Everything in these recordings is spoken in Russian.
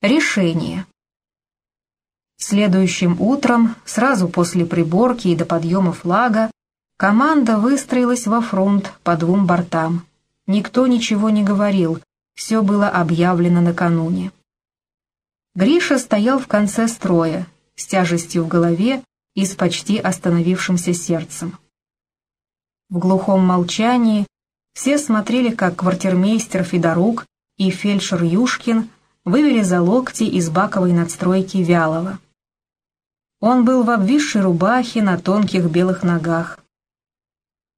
Решение. Следующим утром, сразу после приборки и до подъема флага, команда выстроилась во фронт по двум бортам. Никто ничего не говорил, все было объявлено накануне. Гриша стоял в конце строя, с тяжестью в голове и с почти остановившимся сердцем. В глухом молчании все смотрели, как квартирмейстер Федорук и фельдшер Юшкин вывели за локти из баковой надстройки Вялова. Он был в обвисшей рубахе на тонких белых ногах.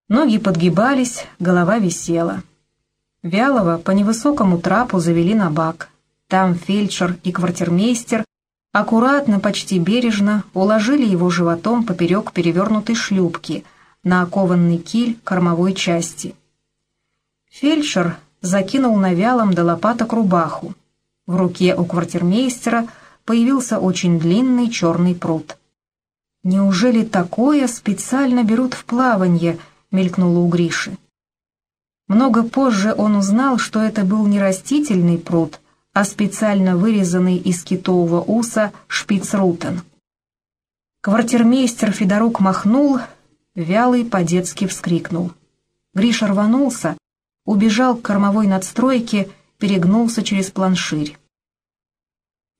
Ноги подгибались, голова висела. Вялова по невысокому трапу завели на бак. Там фельдшер и квартирмейстер аккуратно, почти бережно уложили его животом поперек перевернутой шлюпки на окованный киль кормовой части. Фельдшер закинул на вялом до лопаток рубаху, в руке у квартирмейстера появился очень длинный черный пруд. «Неужели такое специально берут в плаванье?» — мелькнуло у Гриши. Много позже он узнал, что это был не растительный пруд, а специально вырезанный из китового уса шпицрутен. Квартирмейстер Федорук махнул, вялый по-детски вскрикнул. Гриша рванулся, убежал к кормовой надстройке, перегнулся через планширь.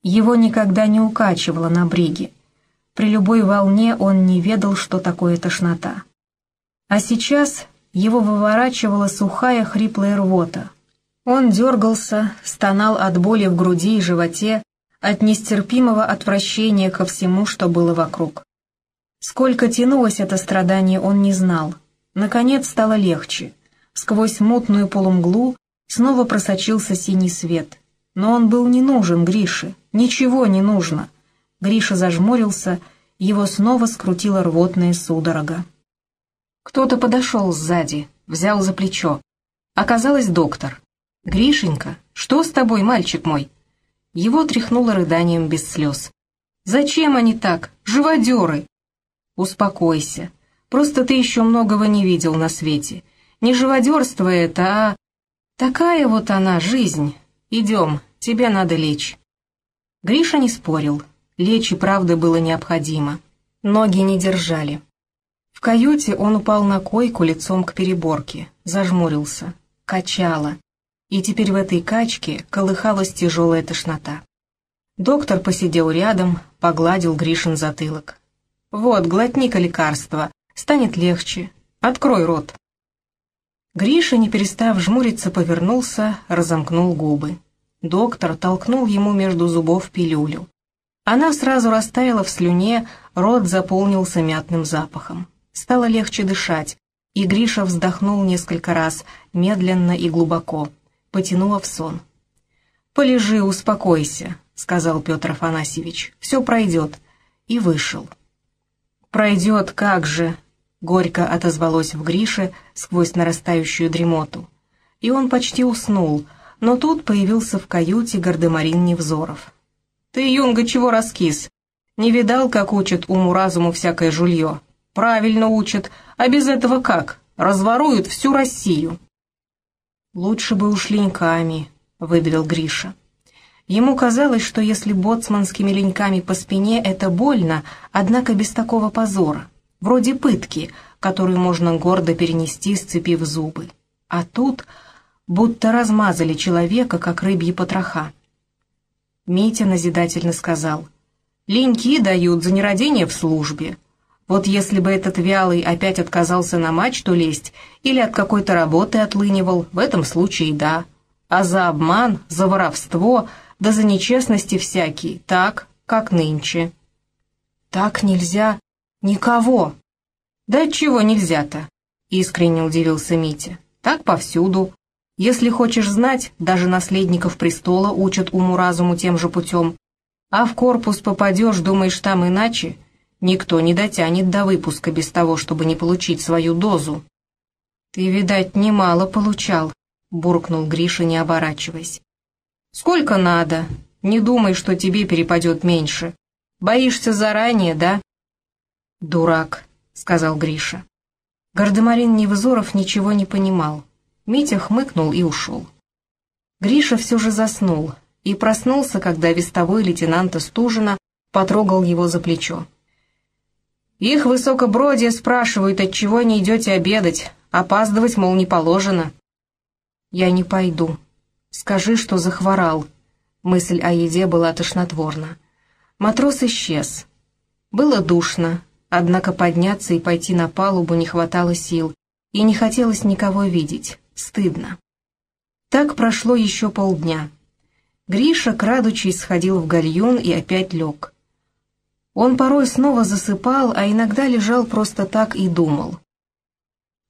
Его никогда не укачивало на бриге. При любой волне он не ведал, что такое тошнота. А сейчас его выворачивала сухая хриплая рвота. Он дергался, стонал от боли в груди и животе, от нестерпимого отвращения ко всему, что было вокруг. Сколько тянулось это страдание, он не знал. Наконец стало легче. Сквозь мутную полумглу снова просочился синий свет. Но он был не нужен Грише, ничего не нужно. Гриша зажмурился, его снова скрутила рвотная судорога. Кто-то подошел сзади, взял за плечо. Оказалось доктор. «Гришенька, что с тобой, мальчик мой?» Его тряхнуло рыданием без слез. «Зачем они так? Живодеры!» «Успокойся. Просто ты еще многого не видел на свете. Не живодерство это, а... Такая вот она, жизнь. «Идем, тебе надо лечь». Гриша не спорил. Лечь и правда было необходимо. Ноги не держали. В каюте он упал на койку лицом к переборке, зажмурился, качало. И теперь в этой качке колыхалась тяжелая тошнота. Доктор посидел рядом, погладил Гришин затылок. «Вот, глотни-ка лекарство, станет легче. Открой рот». Гриша, не перестав жмуриться, повернулся, разомкнул губы. Доктор толкнул ему между зубов пилюлю. Она сразу растаяла в слюне, рот заполнился мятным запахом. Стало легче дышать, и Гриша вздохнул несколько раз, медленно и глубоко, потянула в сон. «Полежи, успокойся», — сказал Петр Афанасьевич, — «все пройдет», и вышел. «Пройдет, как же», Горько отозвалось в Грише сквозь нарастающую дремоту. И он почти уснул, но тут появился в каюте гардемарин Невзоров. «Ты, Юнга, чего раскис? Не видал, как учат уму-разуму всякое жулье? Правильно учат, а без этого как? Разворуют всю Россию». «Лучше бы уж леньками», — выдавил Гриша. Ему казалось, что если боцманскими леньками по спине это больно, однако без такого позора вроде пытки, которую можно гордо перенести, сцепив зубы. А тут будто размазали человека, как рыбьи потроха. Митя назидательно сказал, «Леньки дают за нерадение в службе. Вот если бы этот вялый опять отказался на мачту лезть или от какой-то работы отлынивал, в этом случае да. А за обман, за воровство, да за нечестности всякие, так, как нынче». «Так нельзя», «Никого!» «Да чего нельзя-то?» — искренне удивился Митя. «Так повсюду. Если хочешь знать, даже наследников престола учат уму-разуму тем же путем. А в корпус попадешь, думаешь, там иначе? Никто не дотянет до выпуска без того, чтобы не получить свою дозу». «Ты, видать, немало получал», — буркнул Гриша, не оборачиваясь. «Сколько надо? Не думай, что тебе перепадет меньше. Боишься заранее, да?» «Дурак», — сказал Гриша. Гардемарин Невзоров ничего не понимал. Митя хмыкнул и ушел. Гриша все же заснул, и проснулся, когда вестовой лейтенанта Стужина потрогал его за плечо. «Их высокобродие спрашивают, отчего не идете обедать, опаздывать, мол, не положено». «Я не пойду. Скажи, что захворал». Мысль о еде была тошнотворна. Матрос исчез. Было душно, однако подняться и пойти на палубу не хватало сил, и не хотелось никого видеть, стыдно. Так прошло еще полдня. Гриша, крадучись, сходил в гальюн и опять лег. Он порой снова засыпал, а иногда лежал просто так и думал.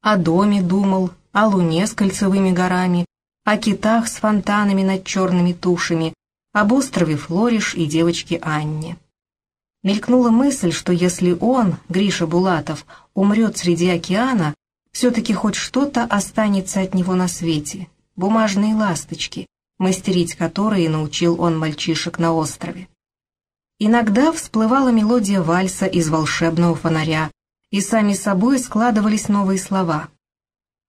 О доме думал, о луне с кольцевыми горами, о китах с фонтанами над черными тушами, об острове Флориш и девочке Анне. Мелькнула мысль, что если он, Гриша Булатов, умрет среди океана, все-таки хоть что-то останется от него на свете, бумажные ласточки, мастерить которые научил он мальчишек на острове. Иногда всплывала мелодия вальса из волшебного фонаря, и сами собой складывались новые слова.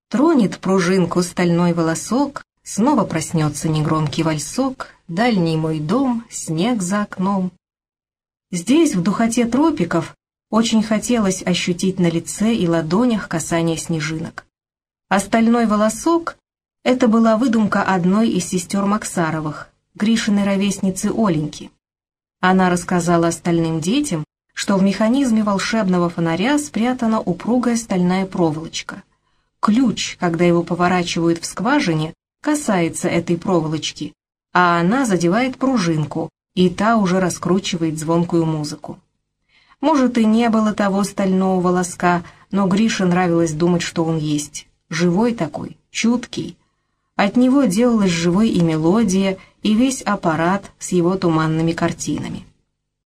Тронет пружинку стальной волосок, снова проснется негромкий вальсок, дальний мой дом, снег за окном. Здесь, в духоте тропиков, очень хотелось ощутить на лице и ладонях касание снежинок. Остальной волосок — это была выдумка одной из сестер Максаровых, Гришиной ровесницы Оленьки. Она рассказала остальным детям, что в механизме волшебного фонаря спрятана упругая стальная проволочка. Ключ, когда его поворачивают в скважине, касается этой проволочки, а она задевает пружинку, и та уже раскручивает звонкую музыку. Может, и не было того стального волоска, но Грише нравилось думать, что он есть. Живой такой, чуткий. От него делалась живой и мелодия, и весь аппарат с его туманными картинами.